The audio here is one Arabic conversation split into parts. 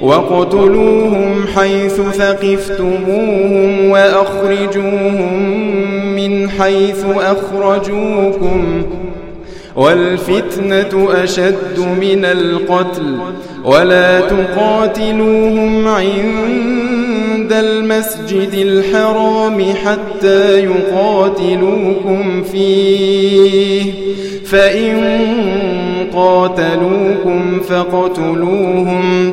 وقتلوهم حيث ثقفتموهم وأخرجوهم من حيث أخرجوكم والفتنة أشد من القتل ولا تقاتلوهم عند المسجد الحرام حتى يقاتلوكم فيه فإن قاتلوكم فاقتلوهم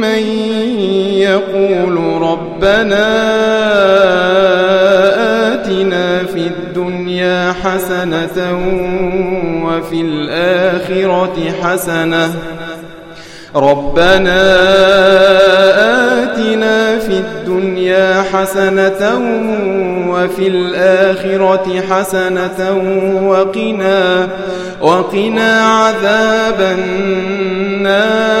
من يقول ربنا آتنا في الدنيا حسنة وفي الآخرة حسنة. ربنا آتنا في الدنيا حسنة وفي الآخرة حسنة وقنا وقنا عذاب النار.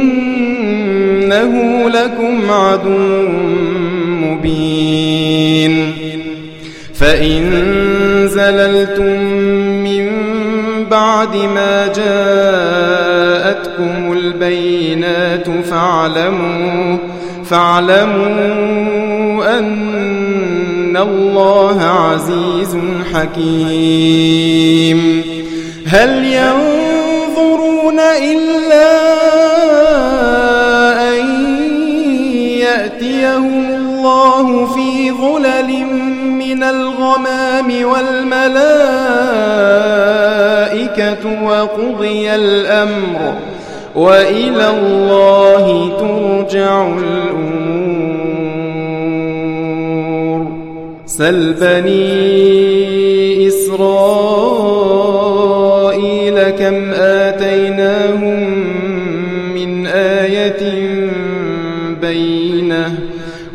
عدو مبين. فإن زللتم من بعد ما جاءتكم البينات فاعلموا فاعلموا أن الله عزيز حكيم. هل ينظرون إلا ظلل من الغمام والملائكة وقضي الأمر وإلى الله ترجع الأمور. سل بني إسرائيل.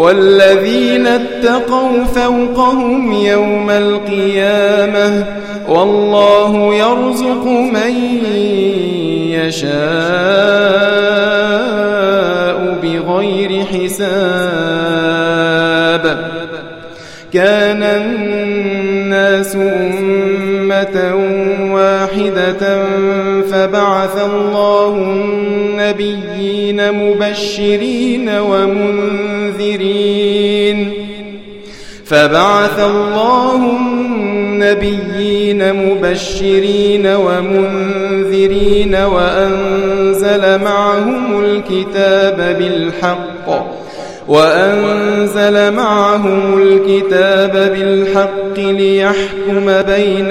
والذين اتقوا فوقهم يوم القيامة والله يرزق من يشاء بغير حساب. كان الناس أمة واحدة فبعث الله النبيين مبشرين ومنذرين. فبعث الله النبيين مبشرين ومنذرين وأنزل معهم الكتاب بالحق وأنزل معهم الكتاب بالحق ليحكم بين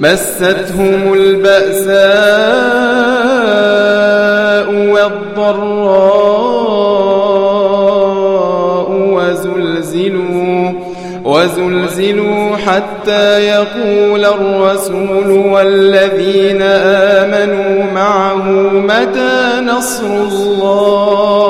مستهم البأساء والضراء وزلزلوا وزلزلوا حتى يقول الرسول والذين آمنوا معه متى نصر الله؟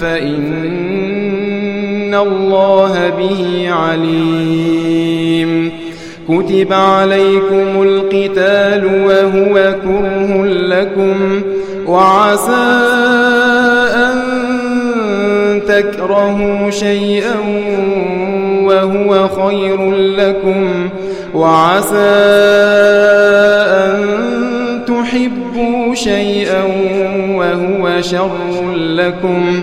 فإن الله به عليم. كتب عليكم القتال وهو كره لكم وعسى أن تكرهوا شيئا وهو خير لكم وعسى أن تحبوا شيئا وهو شر لكم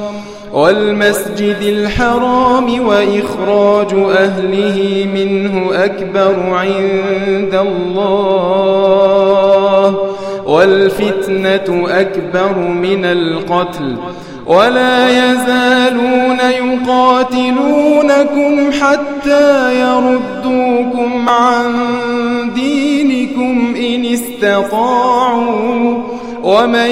والمسجد الحرام وإخراج أهله منه أكبر عند الله والفتنة أكبر من القتل. ولا يزالون يقاتلونكم حتى يردوكم عن دينكم إن استطاعوا. ومن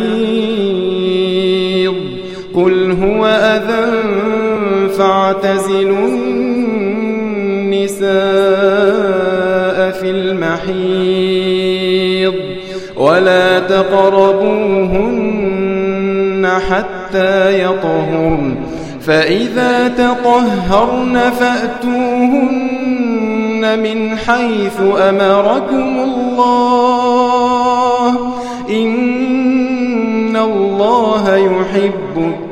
فاعتزلوا النساء في المحيض ولا تقربوهن حتى يطهرن. فإذا تطهرن فأتوهن من حيث أمركم الله. إن الله يحب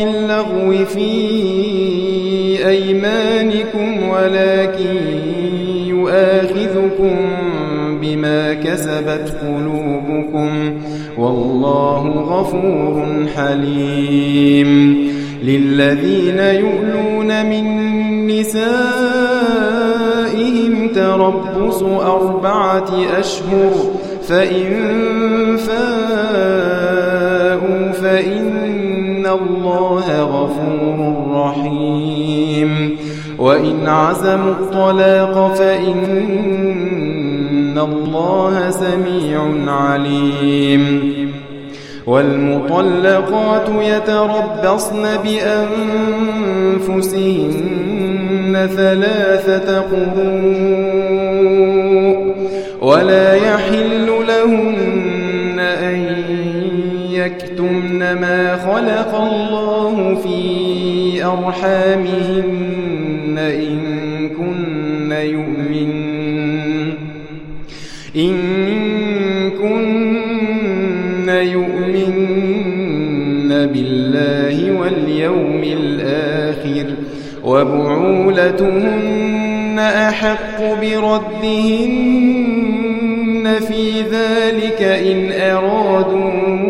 باللغو في أيمانكم ولكن يؤاخذكم بما كسبت قلوبكم. والله غفور حليم. للذين يؤلون من نسائهم تربص أربعة أشهر فإن فاءوا فإن الله غفور رحيم. وإن عزموا الطلاق فإن الله سميع عليم. والمطلقات يتربصن بأنفسهن ثلاثة قروء. ولا يحل لهن ما خلق الله في أرحامهن إن كن يؤمن. إن كن يؤمن بالله واليوم الآخر وبعولتهن أحق بردهن في ذلك إن أرادوا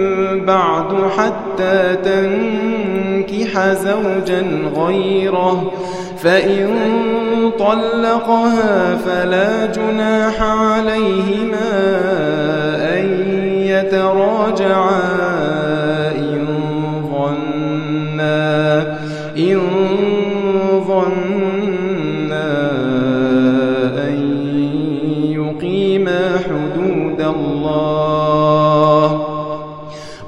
بعد حتى تنكح زوجا غيره. فإن طلقها فلا جناح عليهما أن يتراجعا.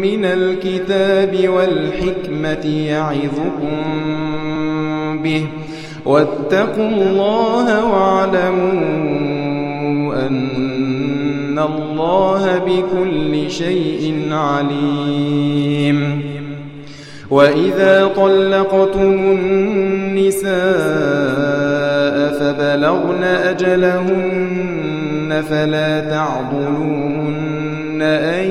من الكتاب والحكمة يعظكم به. واتقوا الله واعلموا أن الله بكل شيء عليم. وإذا طلقتم النساء فبلغن أجلهن فلا تعضلون أن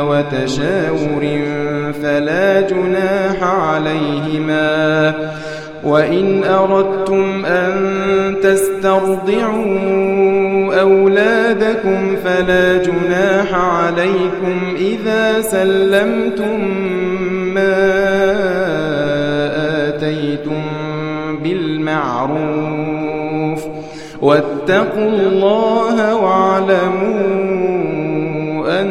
وتشاور فلا جناح عليهما. وإن أردتم أن تسترضعوا أولادكم فلا جناح عليكم إذا سلمتم ما آتيتم بالمعروف. واتقوا الله واعلموا أن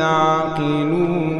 تعقلون